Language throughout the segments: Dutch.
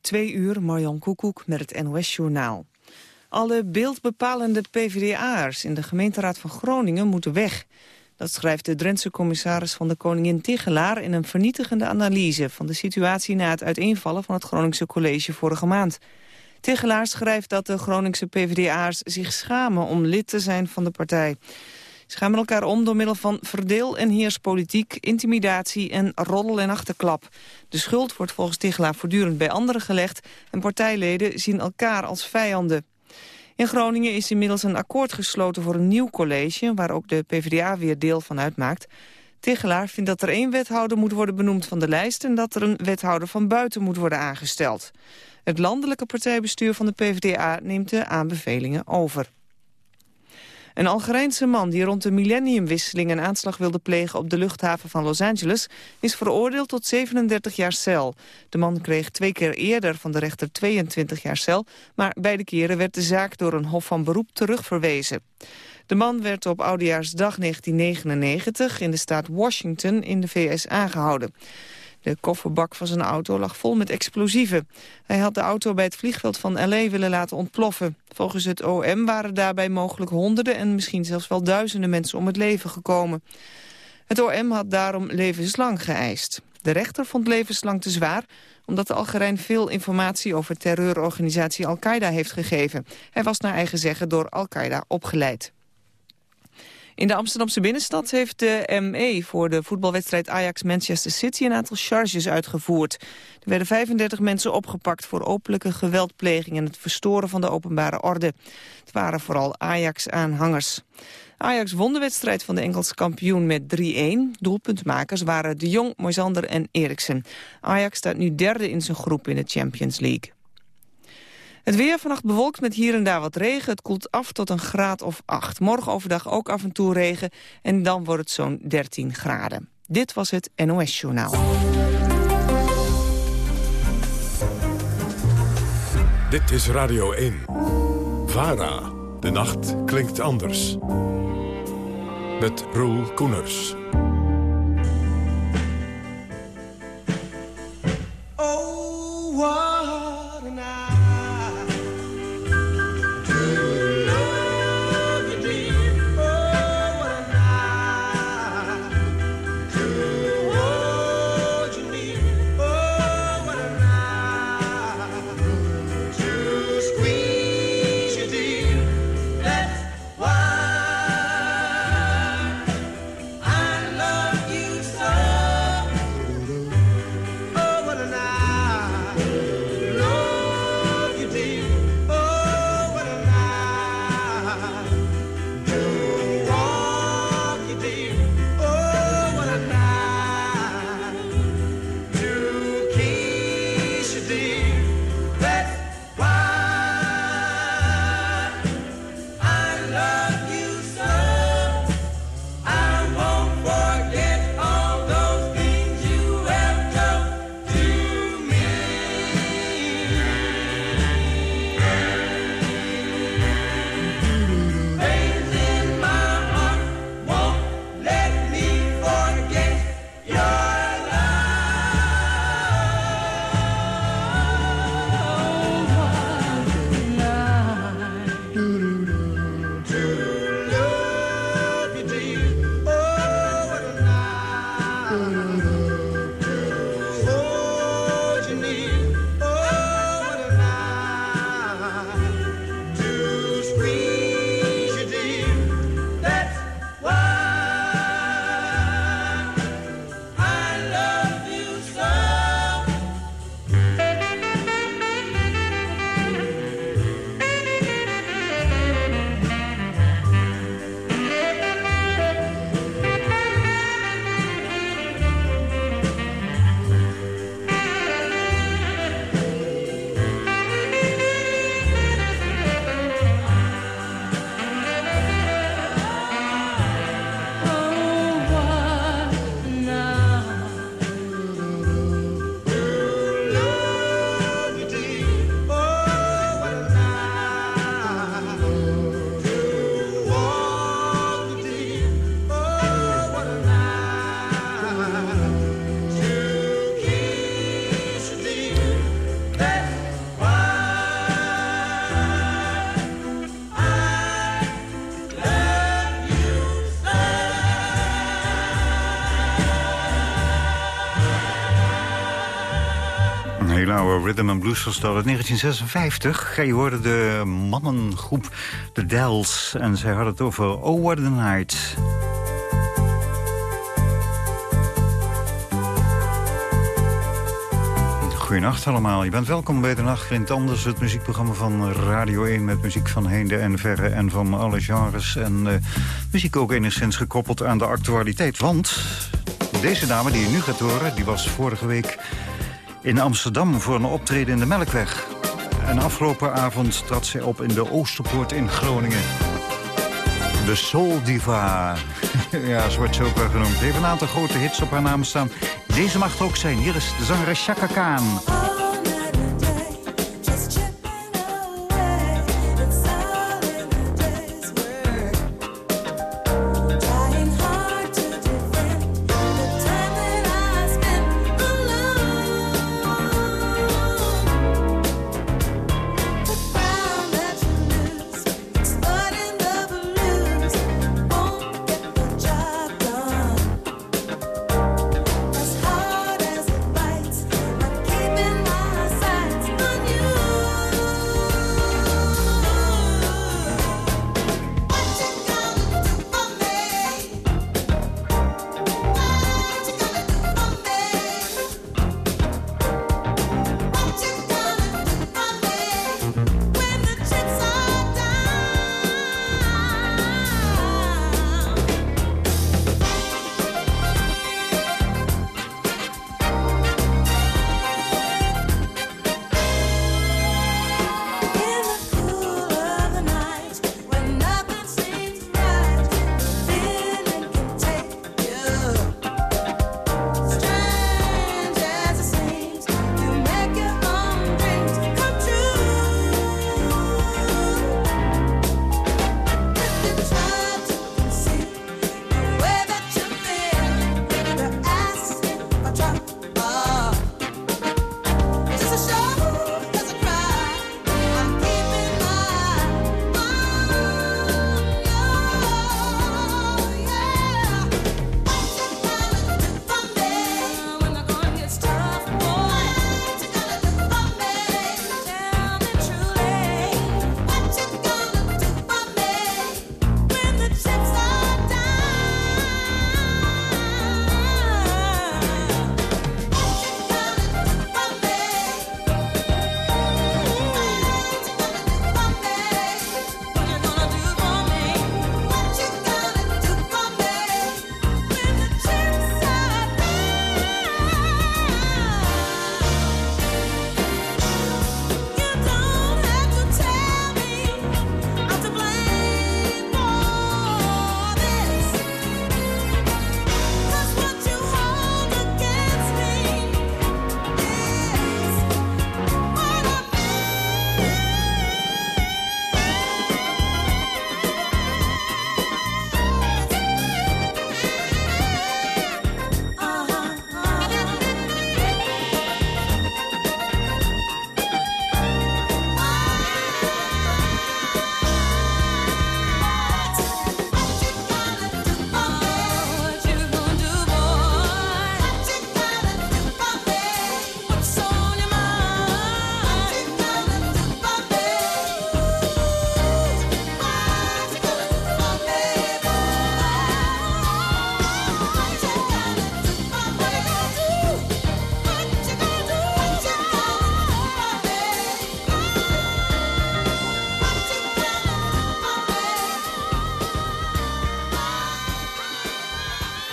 Twee uur, Marjan Koekoek met het NOS-journaal. Alle beeldbepalende PvdA'ers in de gemeenteraad van Groningen moeten weg. Dat schrijft de Drentse commissaris van de Koningin Tigelaar... in een vernietigende analyse van de situatie na het uiteenvallen... van het Groningse college vorige maand. Tigelaar schrijft dat de Groningse PvdA'ers zich schamen om lid te zijn van de partij. Ze elkaar om door middel van verdeel- en heerspolitiek, intimidatie en roddel en achterklap. De schuld wordt volgens Tichelaar voortdurend bij anderen gelegd en partijleden zien elkaar als vijanden. In Groningen is inmiddels een akkoord gesloten voor een nieuw college... waar ook de PvdA weer deel van uitmaakt. Tichelaar vindt dat er één wethouder moet worden benoemd van de lijst... en dat er een wethouder van buiten moet worden aangesteld. Het landelijke partijbestuur van de PvdA neemt de aanbevelingen over. Een Algerijnse man die rond de millenniumwisseling een aanslag wilde plegen op de luchthaven van Los Angeles is veroordeeld tot 37 jaar cel. De man kreeg twee keer eerder van de rechter 22 jaar cel, maar beide keren werd de zaak door een hof van beroep terugverwezen. De man werd op Oudejaarsdag 1999 in de staat Washington in de VS aangehouden. De kofferbak van zijn auto lag vol met explosieven. Hij had de auto bij het vliegveld van L.A. willen laten ontploffen. Volgens het OM waren daarbij mogelijk honderden en misschien zelfs wel duizenden mensen om het leven gekomen. Het OM had daarom levenslang geëist. De rechter vond levenslang te zwaar omdat de Algerijn veel informatie over terreurorganisatie Al-Qaeda heeft gegeven. Hij was naar eigen zeggen door Al-Qaeda opgeleid. In de Amsterdamse binnenstad heeft de ME voor de voetbalwedstrijd Ajax-Manchester City een aantal charges uitgevoerd. Er werden 35 mensen opgepakt voor openlijke geweldpleging en het verstoren van de openbare orde. Het waren vooral Ajax-aanhangers. Ajax won de wedstrijd van de Engelse kampioen met 3-1. Doelpuntmakers waren De Jong, Moisander en Eriksen. Ajax staat nu derde in zijn groep in de Champions League. Het weer vannacht bewolkt met hier en daar wat regen. Het koelt af tot een graad of 8. Morgen overdag ook af en toe regen en dan wordt het zo'n 13 graden. Dit was het NOS Journaal. Dit is Radio 1. VARA. De nacht klinkt anders. Met Roel Koeners. Oh, what rhythm and blues verstel uit 1956. Je hoorde de mannengroep The Dells en zij hadden het over Oh What a Night. Goedenacht allemaal. Je bent welkom bij de Nacht Klinkt Anders. Het muziekprogramma van Radio 1 met muziek van heinde en verre en van alle genres. En uh, muziek ook enigszins gekoppeld aan de actualiteit. Want deze dame die je nu gaat horen, die was vorige week in Amsterdam voor een optreden in de Melkweg. En afgelopen avond trad zij op in de Oosterpoort in Groningen. De Soul Diva. ja, zo wordt ze ook wel genoemd. Heeft een aantal grote hits op haar naam staan. Deze mag er ook zijn. Hier is de zanger Chaka Khan.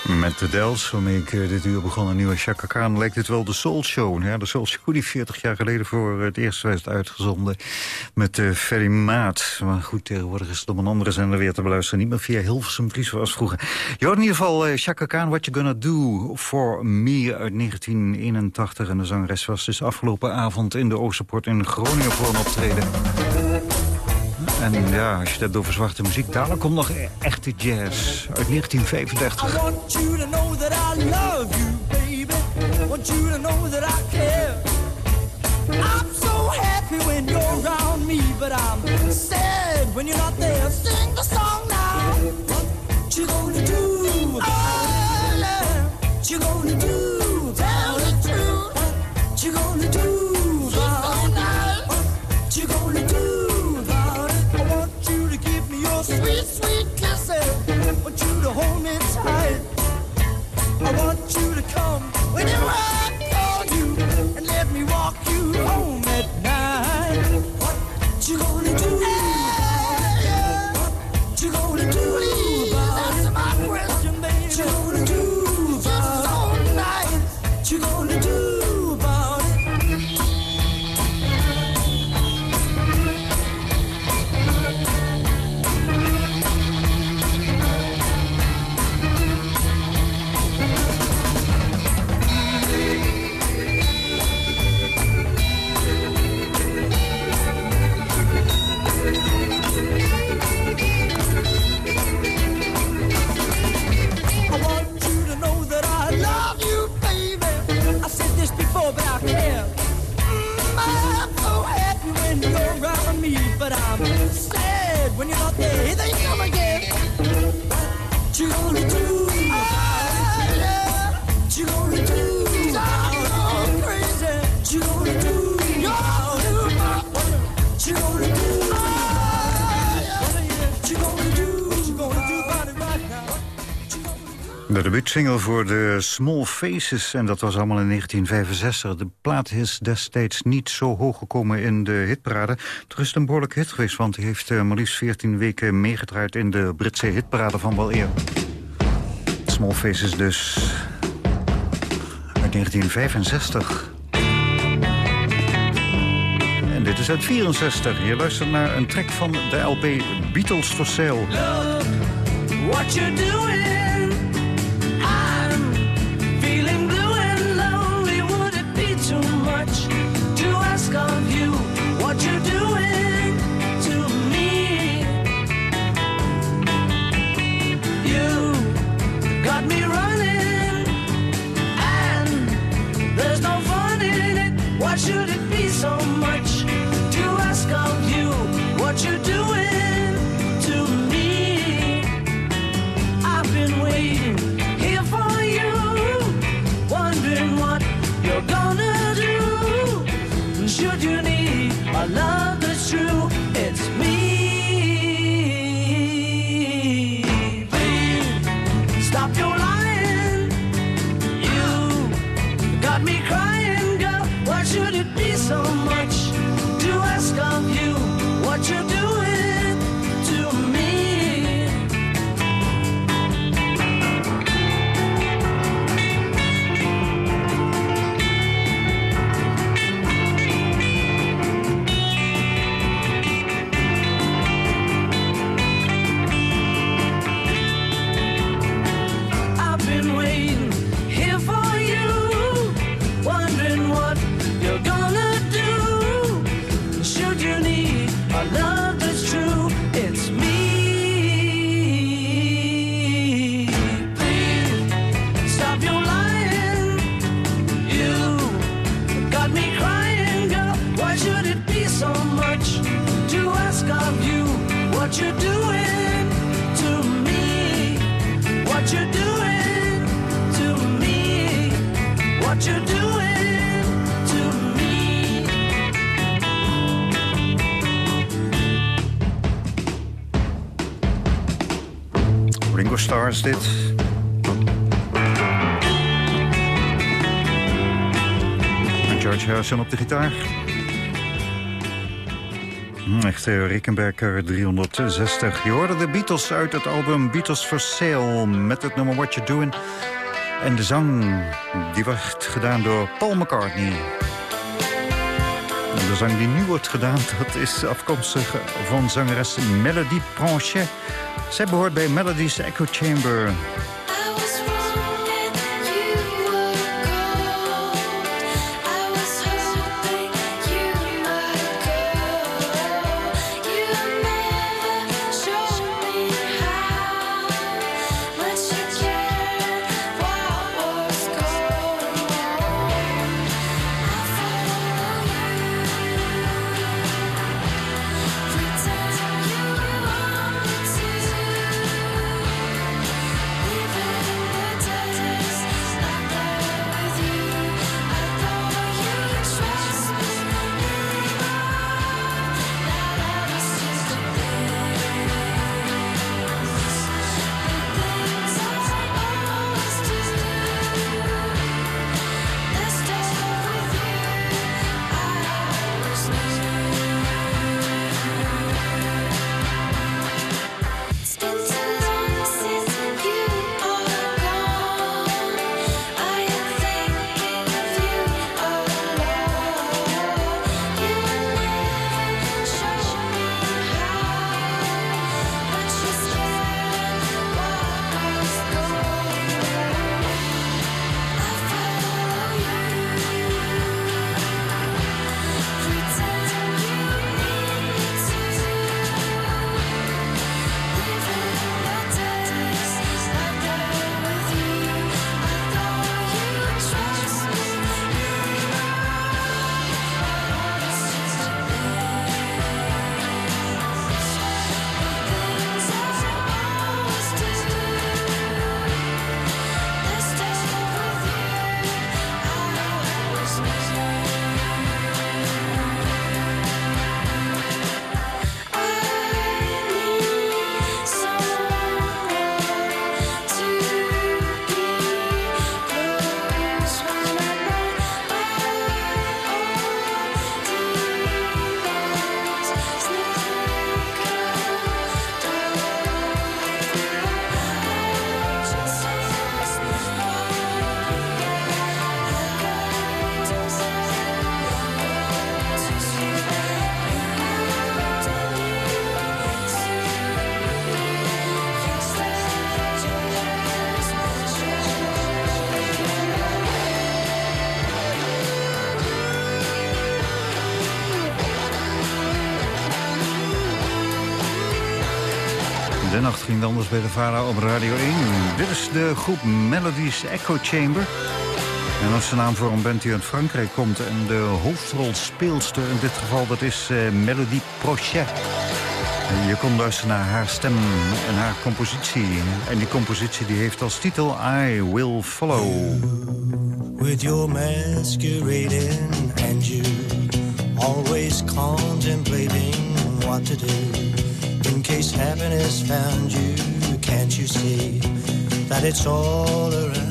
De Dels, waarmee ik uh, dit uur begon, een nieuwe Chaka Khan, lijkt het wel de Soul Show. De Soul Show die 40 jaar geleden voor het eerst werd uitgezonden met uh, Ferry Maat. Maar goed, tegenwoordig is het om een andere zender weer te beluisteren. Niet meer via Hilversum 3 zoals vroeger. Je hoort in ieder geval uh, Chaka Khan, What You Gonna Do For Me uit 1981. En de zangeres was dus afgelopen avond in de Oosterpoort in Groningen voor een optreden. En ja, als je hebt over zwarte muziek, dadelijk komt nog echte jazz uit 1935. I want you to know that I love you, baby. I want you to know that I care. I'm so happy when you're around me, but I'm sad when you're not there. Sing the song but I'm sad when you're not there. Here they come again. De debuutsingle voor de Small Faces. En dat was allemaal in 1965. De plaat is destijds niet zo hoog gekomen in de hitparade. Het is een behoorlijk hit geweest, want hij heeft uh, maar liefst 14 weken meegedraaid... in de Britse hitparade van wel eer. Small Faces dus. Uit 1965. En dit is uit 64. Je luistert naar een track van de LP Beatles for Sale. Look what you're doing. Should it be so much to ask of you what you're doing Harrison op de gitaar. Echt eh, Rickenbacker 360. Je hoorde de Beatles uit het album Beatles for Sale... met het nummer What You Doing. En de zang die werd gedaan door Paul McCartney. De zang die nu wordt gedaan, dat is afkomstig van zangeres Melody Pranchet. Zij behoort bij Melody's Echo Chamber. En anders bij de VARA op Radio 1. Dit is de groep Melodies Echo Chamber. En als de naam voor een band die uit Frankrijk komt... en de hoofdrolspeelster in dit geval, dat is eh, uh, Melody Prochet. En je kon luisteren naar haar stem en haar compositie. En die compositie die heeft als titel I Will Follow. With your masquerading and you always contemplating what to do. case happiness found you, can't you see that it's all around?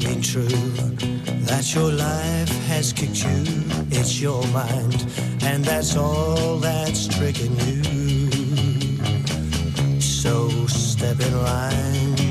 bleeding true that your life has kicked you. It's your mind, and that's all that's tricking you. So step in line.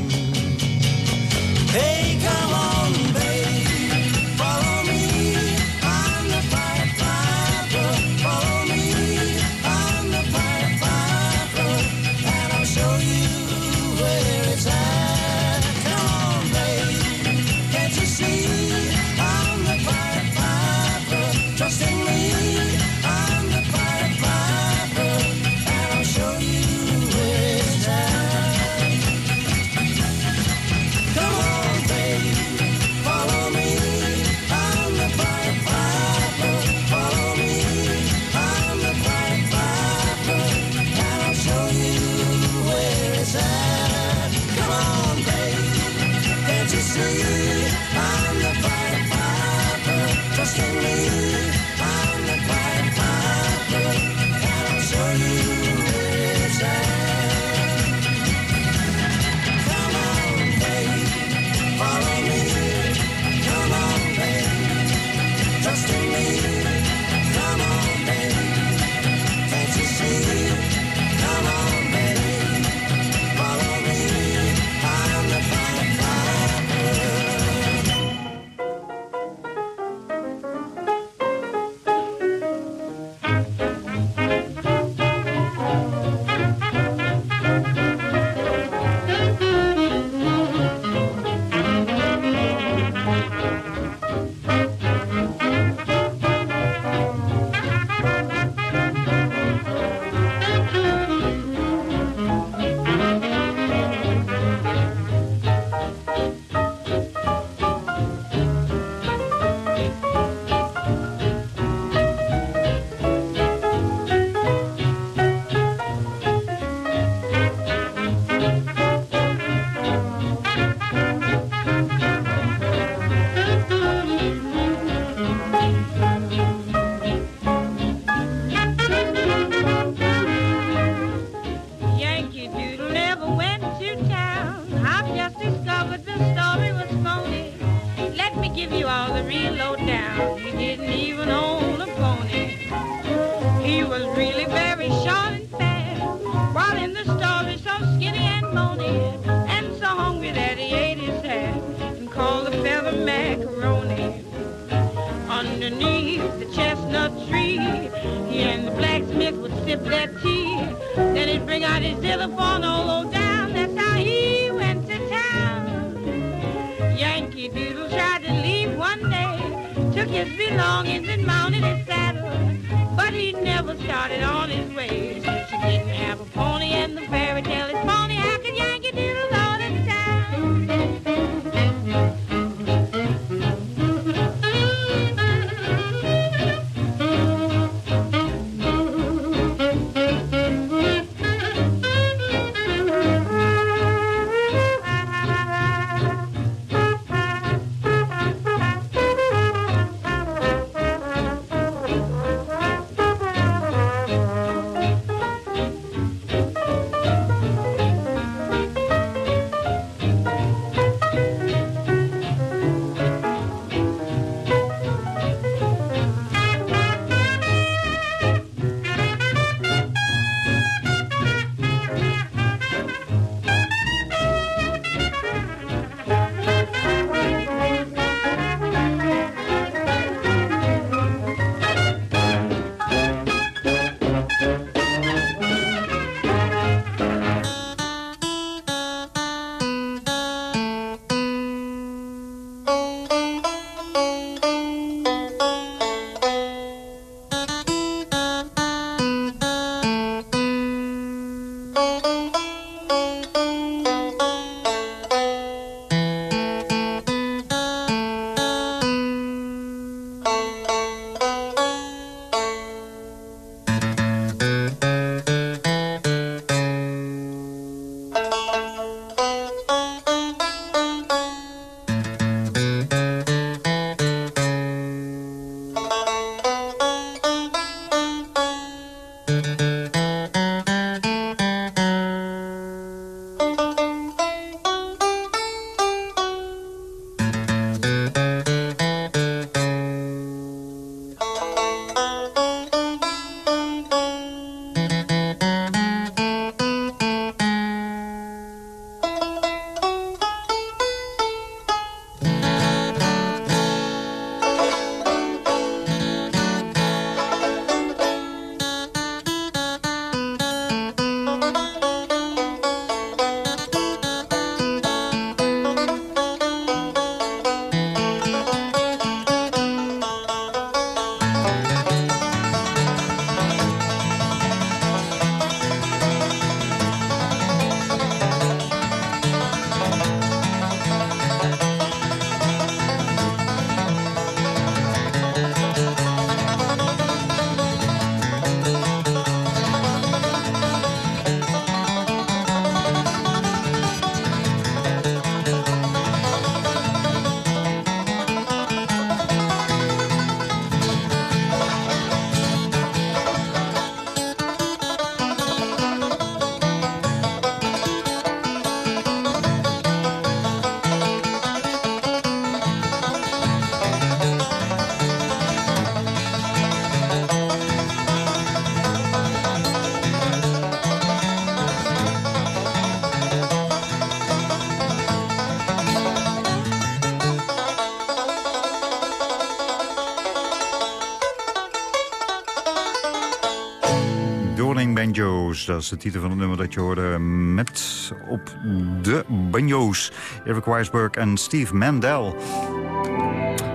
Dat is de titel van het nummer dat je hoorde met op de banjo's. Eric Weisberg en Steve Mandel.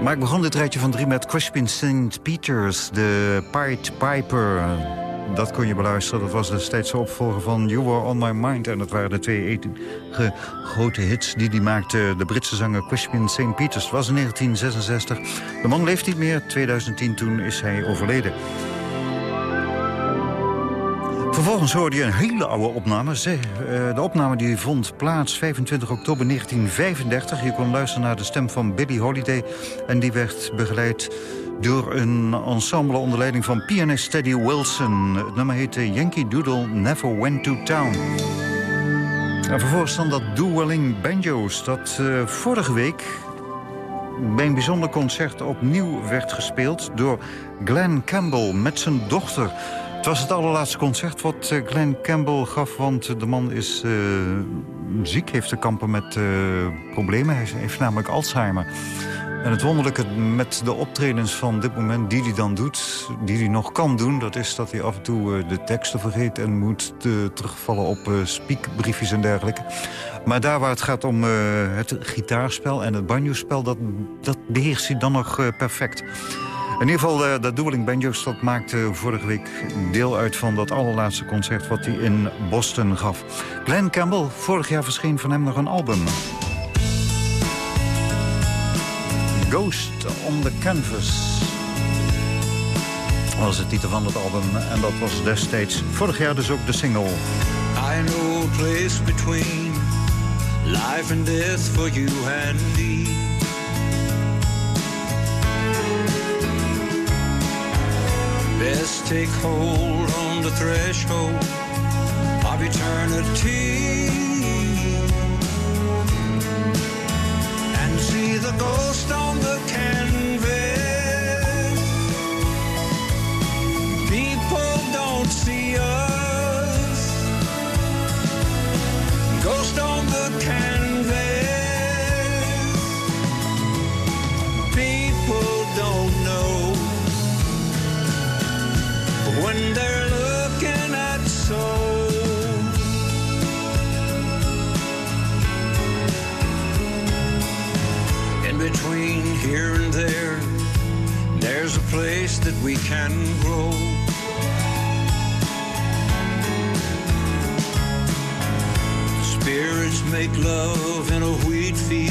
Maar ik begon dit rijtje van drie met Crispin St. Peters, de Pied Piper. Dat kon je beluisteren. Dat was de opvolger van You Were On My Mind. En dat waren de twee grote hits die hij maakte. De Britse zanger Crispin St. Peters. Was in 1966. De man leeft niet meer. 2010 toen is hij overleden. Vervolgens hoorde je een hele oude opname. Eh, De opname die vond plaats 25 oktober 1935. Je kon luisteren naar de stem van Billie Holiday. En die werd begeleid door een ensemble onder leiding van pianist Teddy Wilson. Het nummer heette Yankee Doodle Never Went to Town. En vervolgens dan dat Dueling Banjos. Dat eh, vorige week bij een bijzonder concert opnieuw werd gespeeld... door Glenn Campbell met zijn dochter. Het was het allerlaatste concert wat eh, Glenn Campbell gaf... want de man is eh, ziek, heeft te kampen met eh, problemen. Hij heeft namelijk Alzheimer. En het wonderlijke met de optredens van dit moment die hij dan doet... die hij nog kan doen, dat is dat hij af en toe eh, de teksten vergeet... en moet eh, terugvallen op eh, speakbriefjes en dergelijke. Maar daar waar het gaat om eh, het gitaarspel en het banjo-spel... Dat, dat beheerst hij dan nog eh, perfect. In ieder geval, eh, dat Dueling Banjos dat maakte vorige week deel uit van dat allerlaatste concert... wat hij in Boston gaf. Glenn Campbell, vorig jaar verscheen van hem nog een album. Ghost on the Canvas was de titel van het album. En dat was destijds vorig jaar dus ook de single. I know a place between life and death for you and me. Best take hold on the threshold of eternity and see the ghost on the canvas. People don't see us. Ghost on the canvas. When they're looking at soul. In between here and there, there's a place that we can grow. Spirits make love in a wheat field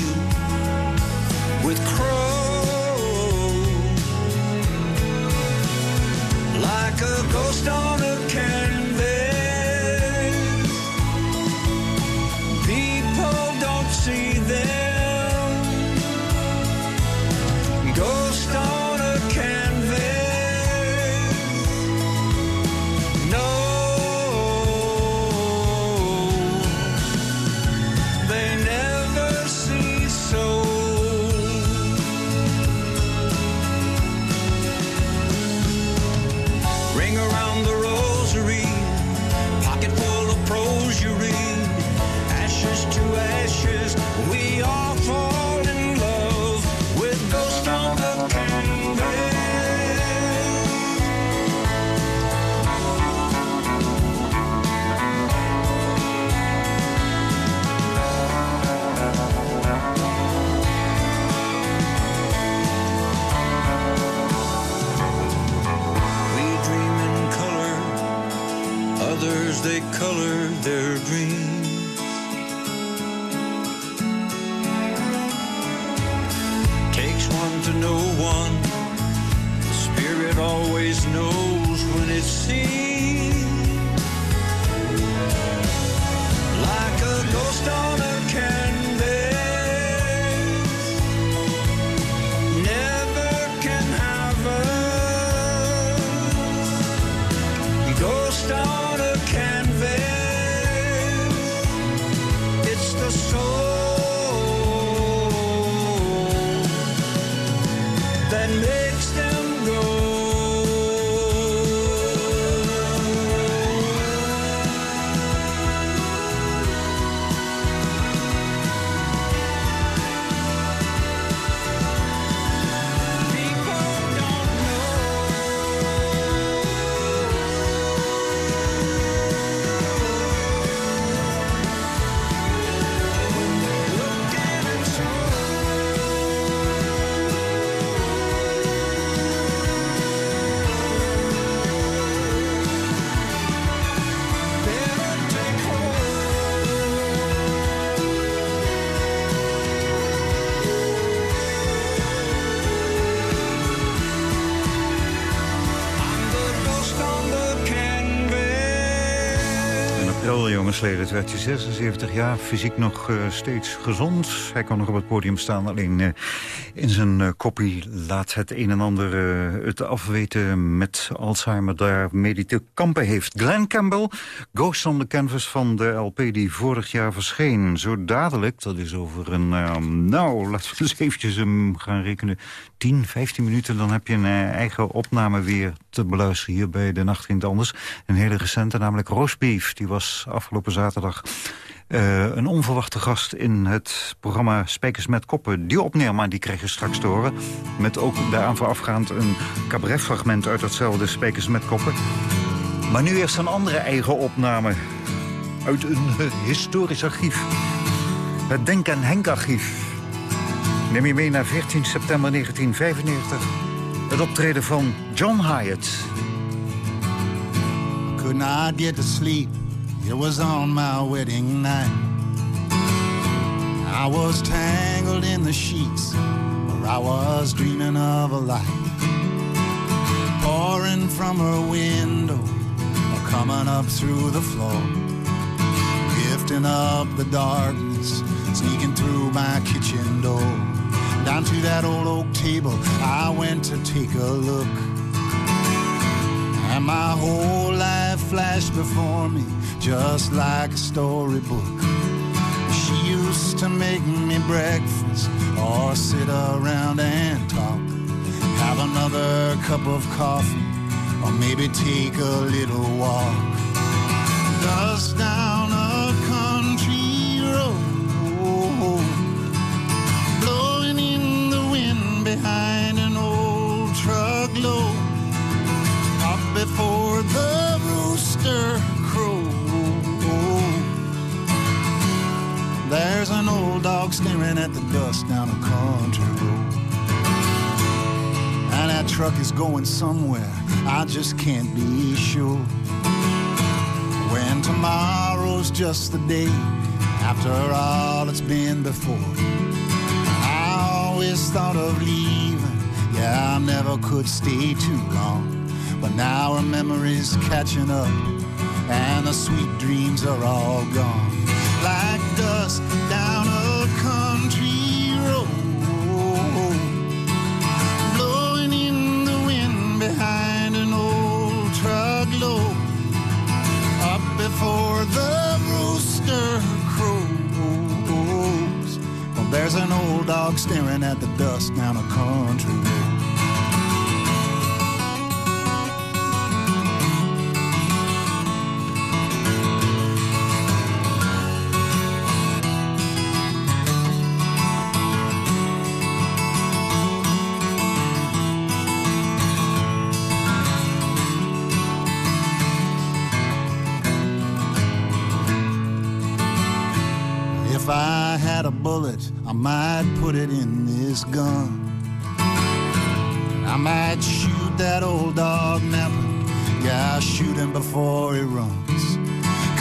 Het werd hij 76 jaar, fysiek nog eh, steeds gezond. Hij kan nog op het podium staan, alleen eh, in zijn uh, koppie laat het een en ander uh, het afweten met Alzheimer, daarmee te kampen heeft. Glenn Campbell, Ghost on the Canvas van de LP die vorig jaar verscheen. Zo dadelijk, dat is over een, nou, laten we eens eventjes hem gaan rekenen, 10, 15 minuten, dan heb je een eigen opname weer te beluisteren hier bij De Nacht Ging Anders. Een hele recente, namelijk Roastbeef. Die was afgelopen zaterdag uh, een onverwachte gast in het programma Spijkers met Koppen. Die maar die je straks te horen. Met ook daaraan voorafgaand een cabaretfragment uit hetzelfde Spijkers met Koppen. Maar nu eerst een andere eigen opname uit een historisch archief. Het Denk en Henk archief. Neem je mee naar 14 september 1995. Het optreden van John Hyatt. Could not get to sleep. It was on my wedding night. I was tangled in the sheets, or I was dreaming of a light. Pouring from her window, or coming up through the floor. Lifting up the darkness, sneaking through my kitchen door. Down to that old oak table, I went to take a look. And my whole life flashed before me, just like a storybook. She used to make me breakfast, or sit around and talk. Have another cup of coffee, or maybe take a little walk. Dust down a country road, blowing in the wind behind an old truck load before the rooster There's an old dog staring at the dust down a country road. And that truck is going somewhere, I just can't be sure. When tomorrow's just the day after all it's been before. I always thought of leaving, yeah, I never could stay too long. But now our memories catching up, and the sweet dreams are all gone. Like dust down a country road, blowing in the wind behind an old truck load. Up before the rooster crows. Well, there's an old dog staring at the dust down a country road. I might put it in this gun. I might shoot that old dog napping. Yeah, I'll shoot him before he runs.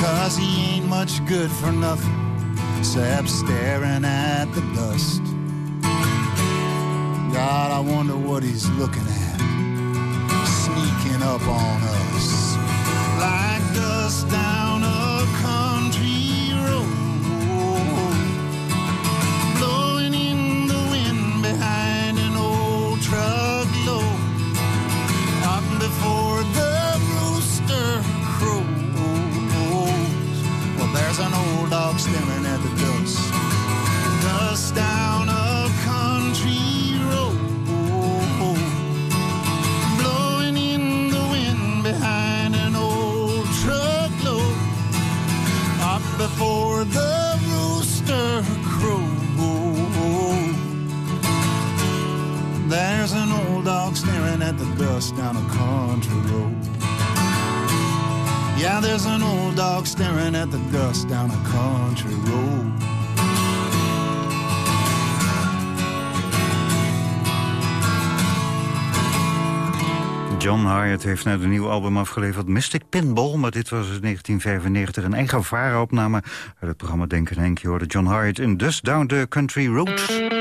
Cause he ain't much good for nothing, except staring at the dust. God, I wonder what he's looking at, sneaking up on us. Like dust down dust down a country road. Yeah, there's an old dog staring at the dust down a country road. John Hyatt heeft net een nieuw album afgeleverd, Mystic Pinball. Maar dit was in 1995 een eigen vara-opname uit het programma Denken Henk. Je hoorde John Hyatt in Dust Down the Country Road.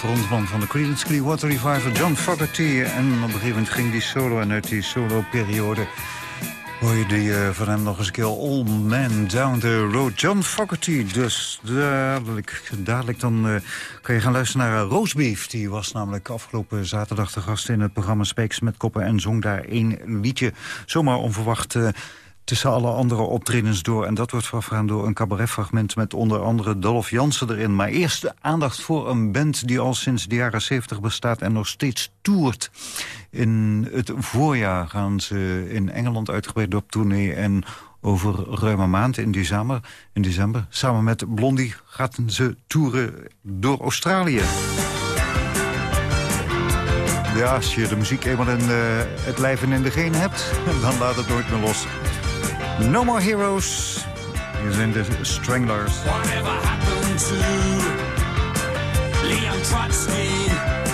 Frontman van de Creedence Clearwater Revival, John Fogerty. En op een gegeven moment ging die solo en uit die solo-periode... hoor je die eh, van hem nog eens een keer All Man Down the Road. John Fogerty, dus dadelijk, dadelijk dan eh, kan je gaan luisteren naar uh, Roastbeef. Die was namelijk afgelopen zaterdag de gast in het programma Speaks met Koppen... en zong daar één liedje, zomaar onverwacht... eh, tussen alle andere optredens door. En dat wordt voorafgegaan door een cabaretfragment... met onder andere Dolph Jansen erin. Maar eerst de aandacht voor een band die al sinds de jaren 70 bestaat... en nog steeds toert. In het voorjaar gaan ze in Engeland uitgebreid op tournee... en over ruim een maand in december, in december... samen met Blondie gaan ze toeren door Australië. Ja, als je de muziek eenmaal in eh, het lijf en in de genen hebt... dan laat het nooit meer los. No More Heroes. Hier zijn de Stranglers. Whatever happened to Leon Trotsky?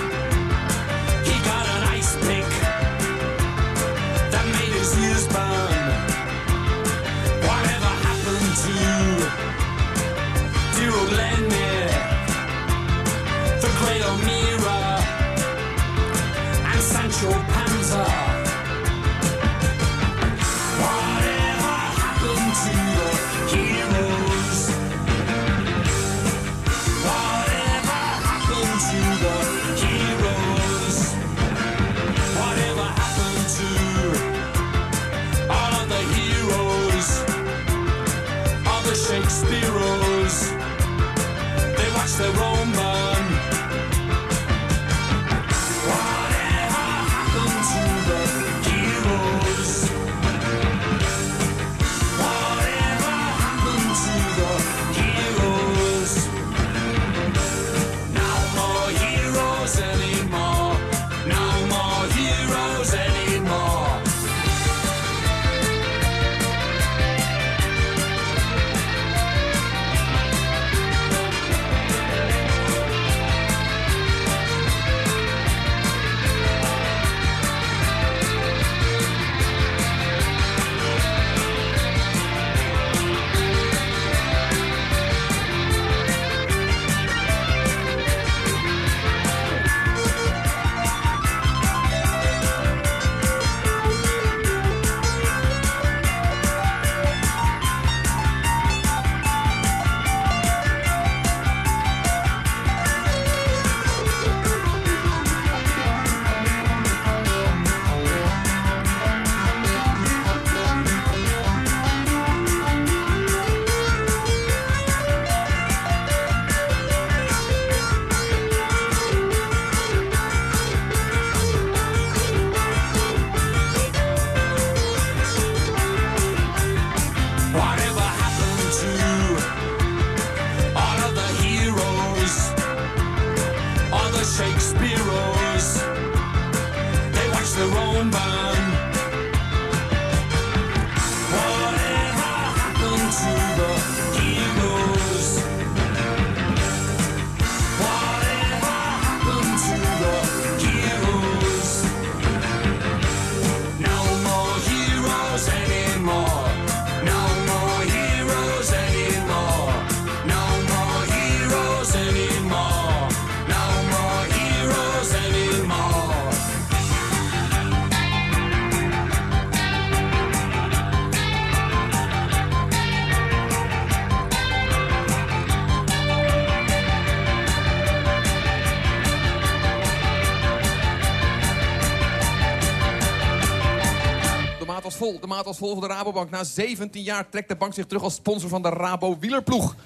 Vol. De maat was vol voor de Rabobank. Na 17 jaar trekt de bank zich terug als sponsor van de Rabo wielerploeg.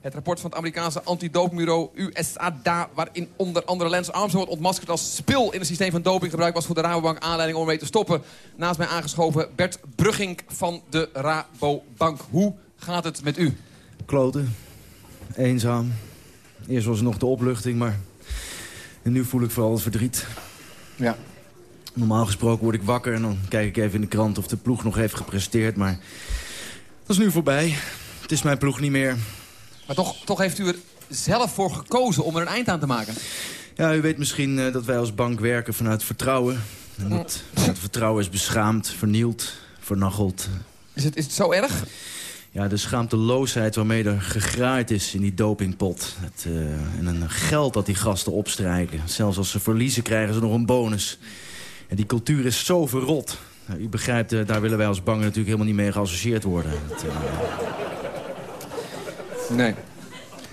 Het rapport van het Amerikaanse antidopingbureau USADA... waarin onder andere Lance Armstrong wordt ontmaskerd als spil... in het systeem van dopinggebruik was voor de Rabobank aanleiding om mee te stoppen. Naast mij aangeschoven Bert Brugging van de Rabobank. Hoe gaat het met u? Kloten. Eenzaam. Eerst was er nog de opluchting, maar... En nu voel ik vooral het verdriet. Ja. Normaal gesproken word ik wakker en dan kijk ik even in de krant of de ploeg nog heeft gepresteerd. Maar dat is nu voorbij. Het is mijn ploeg niet meer. Maar toch, toch heeft u er zelf voor gekozen om er een eind aan te maken. Ja, u weet misschien eh, dat wij als bank werken vanuit vertrouwen. En dat, dat vertrouwen is beschaamd, vernield, vernacheld. Is het, is het zo erg? Ja, de schaamteloosheid waarmee er gegraaid is in die dopingpot. Het, eh, en een geld dat die gasten opstrijken. Zelfs als ze verliezen krijgen ze nog een bonus. En die cultuur is zo verrot. Nou, u begrijpt, eh, daar willen wij als bangen natuurlijk helemaal niet mee geassocieerd worden. Eh, Nee.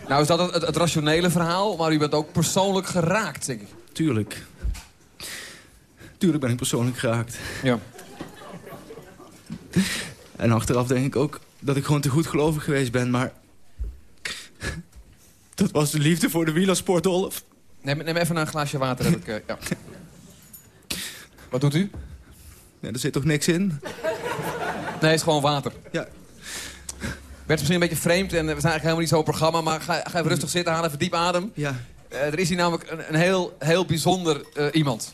Nou is dat het, het, het rationele verhaal, maar u bent ook persoonlijk geraakt, denk ik. tuurlijk. Tuurlijk ben ik persoonlijk geraakt. Ja. En achteraf denk ik ook dat ik gewoon te goed gelovig geweest ben, maar... Dat was de liefde voor de wielersport, Olaf. Neem, neem even een glaasje water. Heb ik, eh, ja. Wat doet u? Nee, er zit toch niks in? Nee, het is gewoon water. Ja. Werd misschien een beetje vreemd en we zijn eigenlijk helemaal niet zo'n programma, maar ga, ga even rustig zitten, haal even diep adem. Ja, Eh, er is hier namelijk een, een heel, heel bijzonder eh, iemand.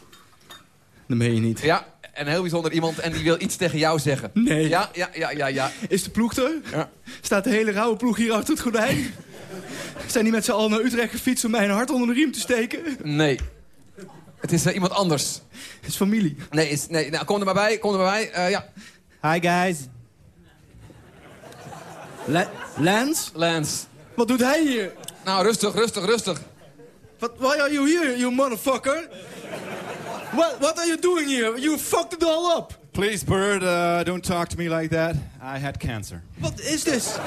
dat meen je niet. Ja, een heel bijzonder iemand en die wil iets tegen jou zeggen. Nee. Ja, ja, ja, ja, ja. Is de ploeg er? Ja. Staat de hele rauwe ploeg hier achter het gordijn? Zijn die met z'n allen naar Utrecht gefietst om mij een hart onder de riem te steken? Nee. Het is eh, iemand anders. Het is familie. Nee, is, nee nou, kom er maar bij, kom er maar bij. Eh, ja, Hi guys. La Lance? Lance. Wat doet hij hier? Nou, rustig, rustig, rustig. What, why are you here, you motherfucker? What, what are you doing here? You fucked it all up. Please, Bird, uh, don't talk to me like that. I had cancer. What is this?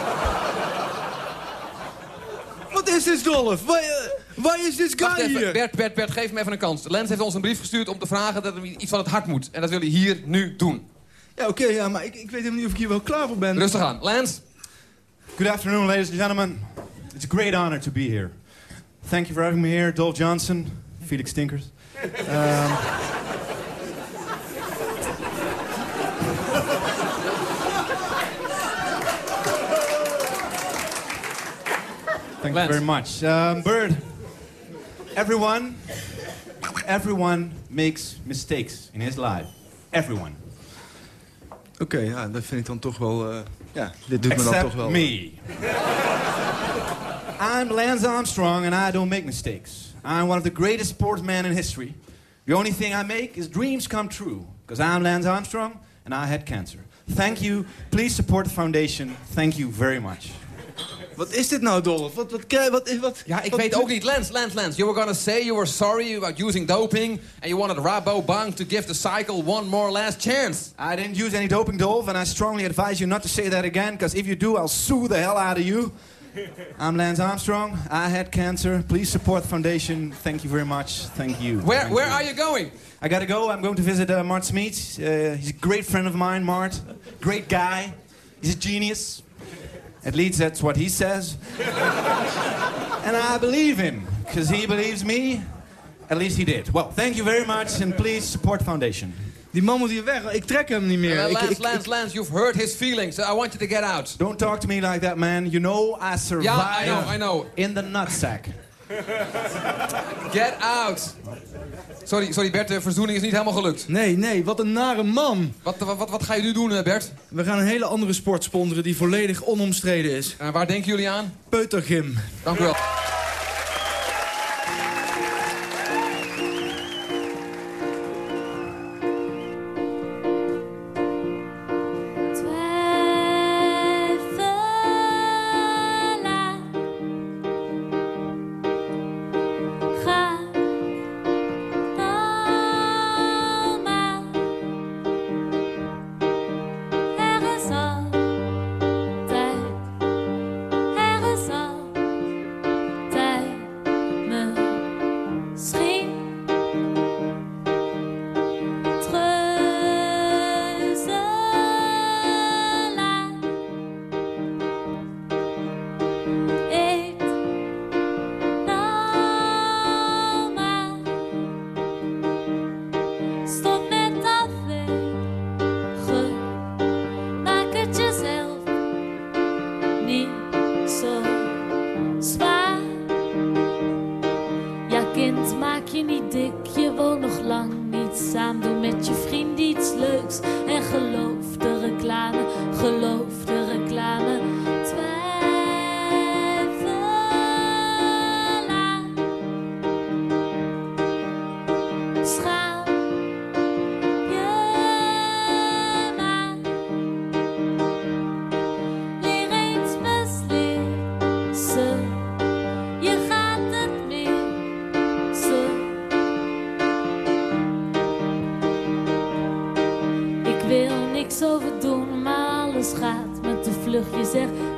What is this, Dolph? Why, uh, why is this Wacht guy even, here? Bert, Bert, Bert, geef me even een kans. Lens heeft ons een brief gestuurd om te vragen dat er iets van het hart moet. En dat wil hij hier nu doen. Ja, oké, ja, maar ik, ik weet helemaal niet of ik hier wel klaar voor ben. Rustig aan. Lance, Good afternoon, ladies and gentlemen. It's a great honor to be here. Thank you for having me here, Dolph Johnson, Felix Stinkers. Um, Thank Lance. you very much. Um, Bird, everyone, everyone makes mistakes in his life. Everyone. Oké, ja, dat vind ik dan toch wel... eh, ja, dit doet me dan Except toch wel... me. I'm Lance Armstrong and I don't make mistakes. I'm one of the greatest sportsmen in history. The only thing I make is dreams come true. Because I'm Lance Armstrong and I had cancer. Thank you. Please support the foundation. Thank you very much. Wat is dit nou, Dolph? Wat, wat, krijg- wat, wat, ja, ik wat weet ook niet. Lance, Lance, Lance. You were gonna say you were sorry about using doping... and you wanted Rabobank to give the cycle one more last chance. I didn't use any doping, Dolph, and I strongly advise you not to say that again, because if you do, I'll sue the hell out of you. I'm Lance Armstrong. I had cancer. Please support the foundation. Thank you very much. Thank you. Where, Thank where you. are you going? I gotta go. I'm going to visit uh, Mart Smeets. Uh, he's a great friend of mine, Mart. Great guy. He's a genius. At least that's what he says. and I believe him, because he believes me. At least he did. Well, thank you very much, and please support foundation. Die man moet hier weg. Ik trek hem niet meer. Uh, Lance, ik- Lance, Lance, you've hurt his feelings. I want you to get out. Don't talk to me like that, man. You know I survived Yeah, I know, I know. in the nutsack. Get out. Sorry, sorry Bert, de verzoening is niet helemaal gelukt. Nee, nee, wat een nare man. Wat, wat, wat, wat ga je nu doen, eh, Bert? We gaan een hele andere sport sponsoren die volledig onomstreden is. Waar denken jullie aan? Peutergym. Dank u wel. Vlug. Je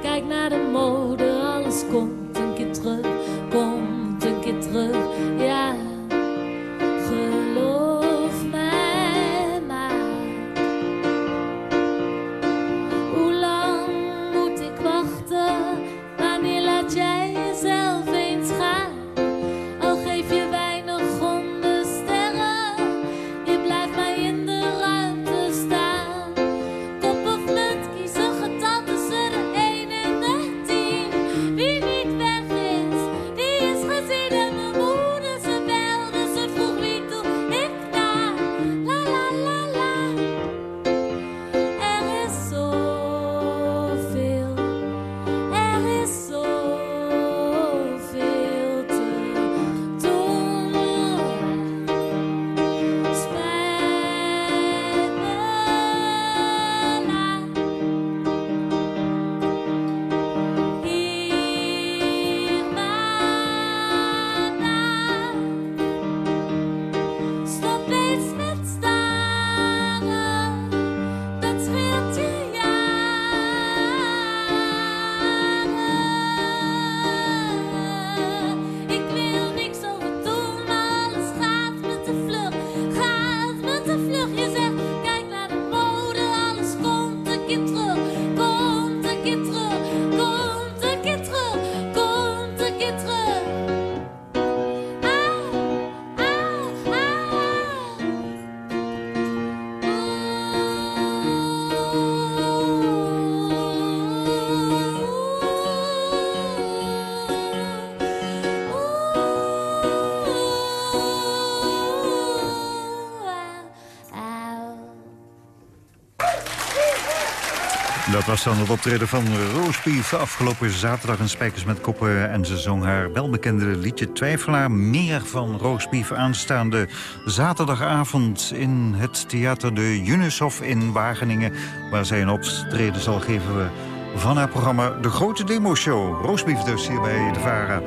Dat was dan het optreden van Roosbeef afgelopen zaterdag in Spijkers met Koppen. En ze zong haar welbekende liedje Twijfelaar. Meer van Roosbeef aanstaande zaterdagavond in het theater de Junishof in Wageningen. Waar zij een optreden zal geven van haar programma De Grote Demo Show. Roosbeef dus hier bij de VARA.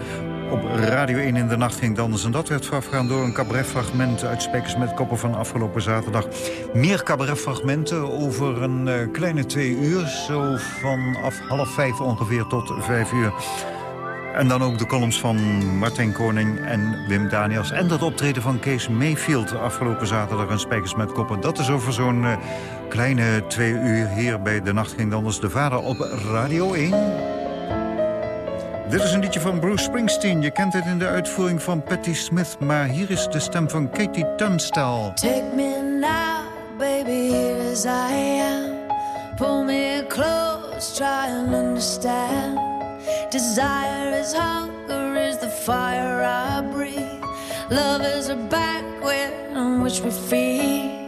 Op Radio 1 in de nacht ging anders. En dat werd voorafgegaan door een cabaretfragment uit Spijkers met Koppen van afgelopen zaterdag. Meer cabaretfragmenten over een eh, kleine twee uur. Zo vanaf half vijf ongeveer tot vijf uur. En dan ook de columns van Martijn Koning en Wim Daniels. En dat optreden van Kees Mayfield afgelopen zaterdag in Spijkers met Koppen. Dat is over zo'n eh, kleine twee uur hier bij De Nacht ging anders. De vader op Radio 1. Dit is een liedje van Bruce Springsteen. Je kent het in de uitvoering van Patti Smith. Maar hier is de stem van Katie Tunstall. Take me now, baby, here as I am. Pull me close, try and understand. Desire is hunger, is the fire I breathe. Love is a banquet on which we feed.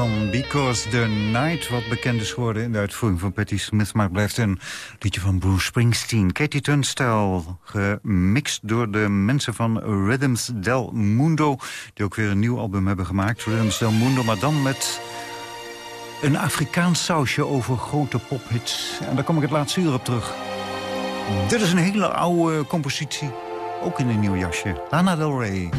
Van Because the Night... wat bekend is geworden in de uitvoering van Patti Smith... maar blijft een liedje van Bruce Springsteen. Katie Tunstall, gemixt door de mensen van Rhythms del Mundo... die ook weer een nieuw album hebben gemaakt, Rhythms del Mundo... maar dan met een Afrikaans sausje over grote pophits. En daar kom ik het laatste uur op terug. Dit is een hele oude compositie, ook in een nieuw jasje. Lana Del Rey.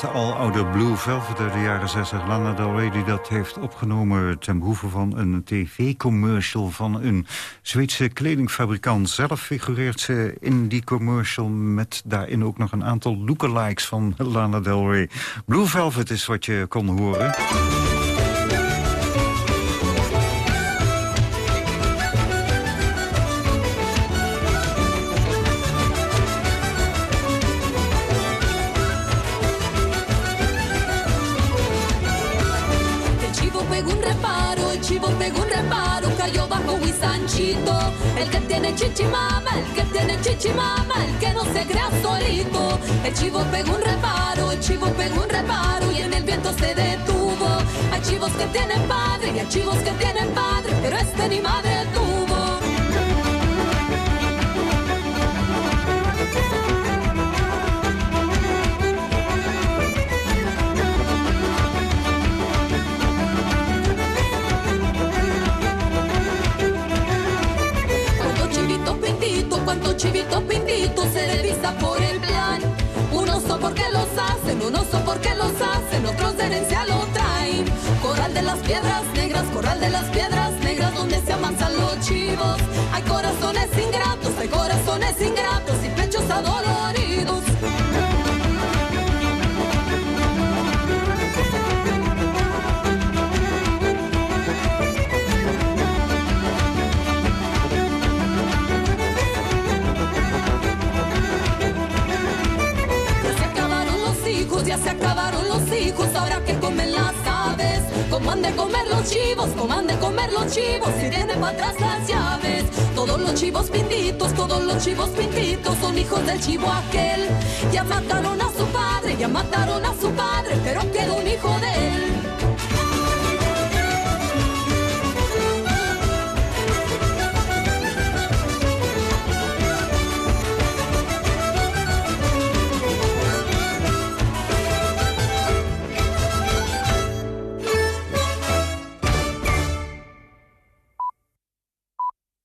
Het aloude Blue Velvet uit de jaren 60. Lana Del Rey die dat heeft opgenomen ten behoeve van een tv-commercial van een Zweedse kledingfabrikant. Zelf figureert ze in die commercial met daarin ook nog een aantal lookalikes van Lana Del Rey. Blue Velvet is wat je kon horen. Reparo, el chivo pegó un reparo, cayó bajo Huizanchito. El que tiene chichimama, el que tiene chichimama, el que no se crea solito. El chivo pegó un reparo, el chivo pegó un reparo y en el viento se detuvo. Hay chivos que tienen padre y hay chivos que tienen padre, pero este ni madre tuvo. Chivitos pintitos se por el plan. Unos son porque los hacen, unos son porque los hacen, otros de herencia lo traen. Corral de las piedras negras, corral de las piedras negras donde se amansan los chivos. Hay corazones ingratos, hay corazones ingratos y pechos adoloridos. Han de comer los chivos, como han de comer los chivos, si tienen para atrás las llaves. Todos los chivos pintitos, todos los chivos pintitos son hijos del chivo aquel. Ya mataron a su padre, ya mataron a su padre, pero quedó un hijo de él.